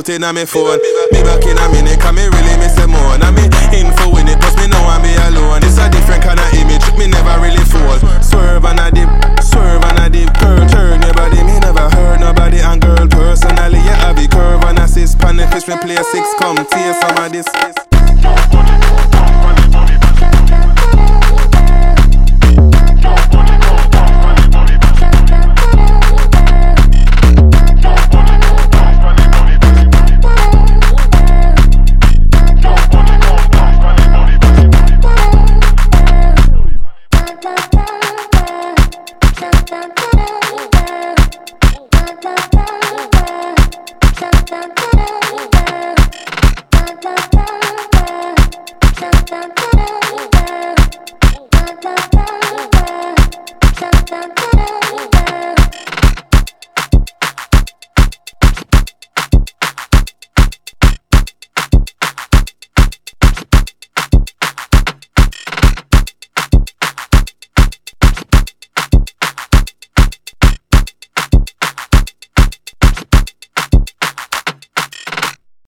put in on me phone. Me back in a minute, cause me really miss them more. Now me info in it, cause me know I'm me alone. It's a different kind of image, me never really fall. Swerve and I dip, swerve and I dip, curl, turn your body. Me never hurt nobody, and girl, personally, yeah, I be curve and I sit. Pan the fish, me play a six, come tear some of this.